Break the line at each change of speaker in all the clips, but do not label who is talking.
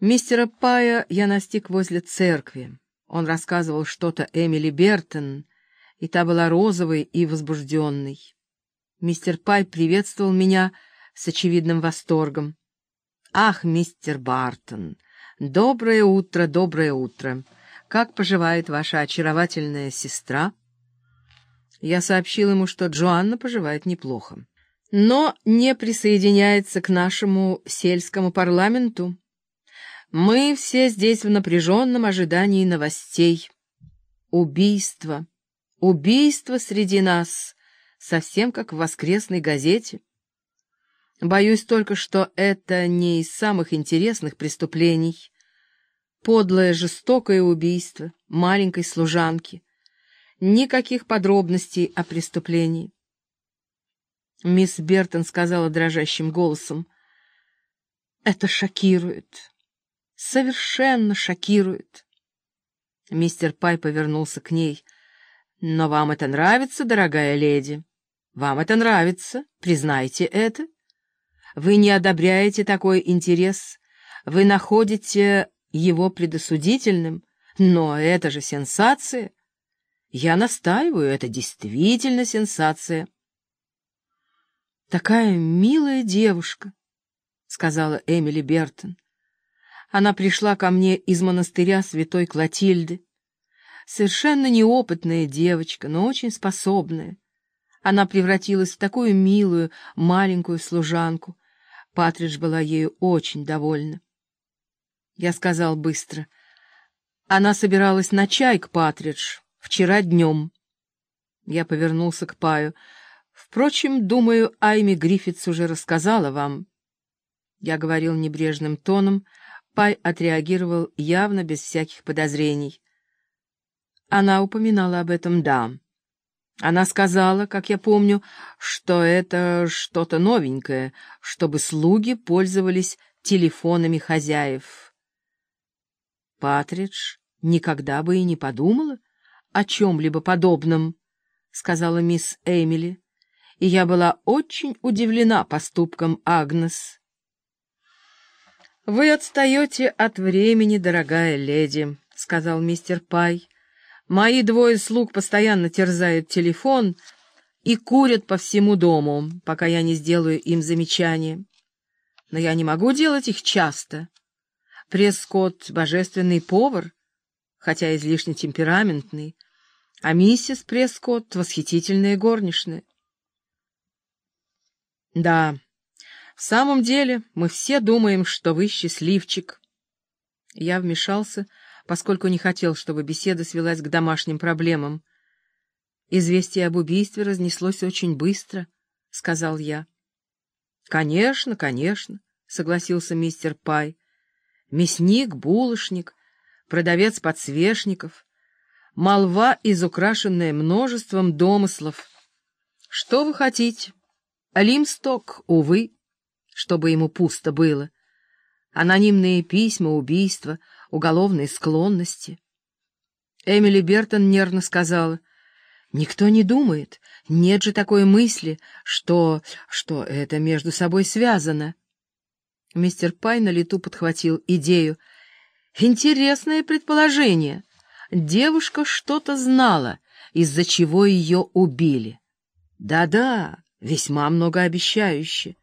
Мистера Пая я настиг возле церкви. Он рассказывал что-то Эмили Бертон, и та была розовой и возбужденной. Мистер Пай приветствовал меня с очевидным восторгом. «Ах, мистер Бартон! Доброе утро, доброе утро! Как поживает ваша очаровательная сестра?» Я сообщил ему, что Джоанна поживает неплохо, но не присоединяется к нашему сельскому парламенту. Мы все здесь в напряженном ожидании новостей. Убийство. Убийство среди нас, совсем как в воскресной газете. Боюсь только, что это не из самых интересных преступлений. Подлое, жестокое убийство маленькой служанки. Никаких подробностей о преступлении. Мисс Бертон сказала дрожащим голосом, «Это шокирует совершенно шокирует. Мистер Пай повернулся к ней. «Но вам это нравится, дорогая леди? Вам это нравится, признайте это. Вы не одобряете такой интерес, вы находите его предосудительным, но это же сенсация. Я настаиваю, это действительно сенсация». «Такая милая девушка», — сказала Эмили Бертон. Она пришла ко мне из монастыря святой Клотильды. Совершенно неопытная девочка, но очень способная. Она превратилась в такую милую, маленькую служанку. Патридж была ею очень довольна. Я сказал быстро. Она собиралась на чай к Патридж вчера днем. Я повернулся к Паю. Впрочем, думаю, Айми Гриффитс уже рассказала вам. Я говорил небрежным тоном, — Пай отреагировал явно без всяких подозрений. Она упоминала об этом «да». Она сказала, как я помню, что это что-то новенькое, чтобы слуги пользовались телефонами хозяев. Патридж никогда бы и не подумала о чем-либо подобном, — сказала мисс Эмили, и я была очень удивлена поступком Агнес. «Вы отстаете от времени, дорогая леди», — сказал мистер Пай. «Мои двое слуг постоянно терзают телефон и курят по всему дому, пока я не сделаю им замечания. Но я не могу делать их часто. Прескотт — божественный повар, хотя излишне темпераментный, а миссис Прескотт — восхитительная горничная». «Да». В самом деле, мы все думаем, что вы счастливчик. Я вмешался, поскольку не хотел, чтобы беседа свелась к домашним проблемам. Известие об убийстве разнеслось очень быстро, — сказал я. — Конечно, конечно, — согласился мистер Пай. Мясник, булочник, продавец подсвечников, молва, изукрашенная множеством домыслов. Что вы хотите? Лимсток, увы чтобы ему пусто было. Анонимные письма, убийства, уголовные склонности. Эмили Бертон нервно сказала, «Никто не думает, нет же такой мысли, что... что это между собой связано». Мистер Пай на лету подхватил идею. «Интересное предположение. Девушка что-то знала, из-за чего ее убили. Да-да, весьма многообещающе.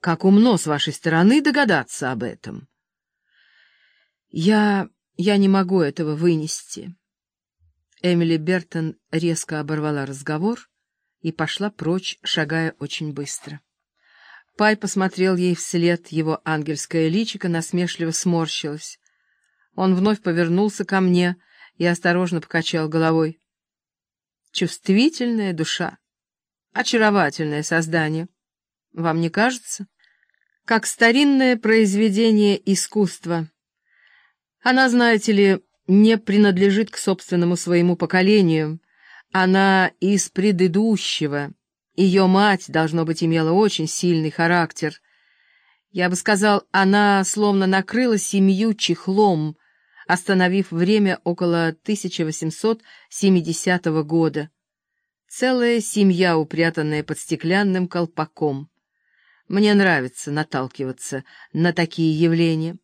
Как умно с вашей стороны догадаться об этом. Я... я не могу этого вынести. Эмили Бертон резко оборвала разговор и пошла прочь, шагая очень быстро. Пай посмотрел ей вслед, его ангельское личико насмешливо сморщилось. Он вновь повернулся ко мне и осторожно покачал головой. Чувствительная душа, очаровательное создание — вам не кажется? Как старинное произведение искусства. Она, знаете ли, не принадлежит к собственному своему поколению. Она из предыдущего. Ее мать, должно быть, имела очень сильный характер. Я бы сказал, она словно накрыла семью чехлом, остановив время около 1870 года. Целая семья, упрятанная под стеклянным колпаком. Мне нравится наталкиваться на такие явления.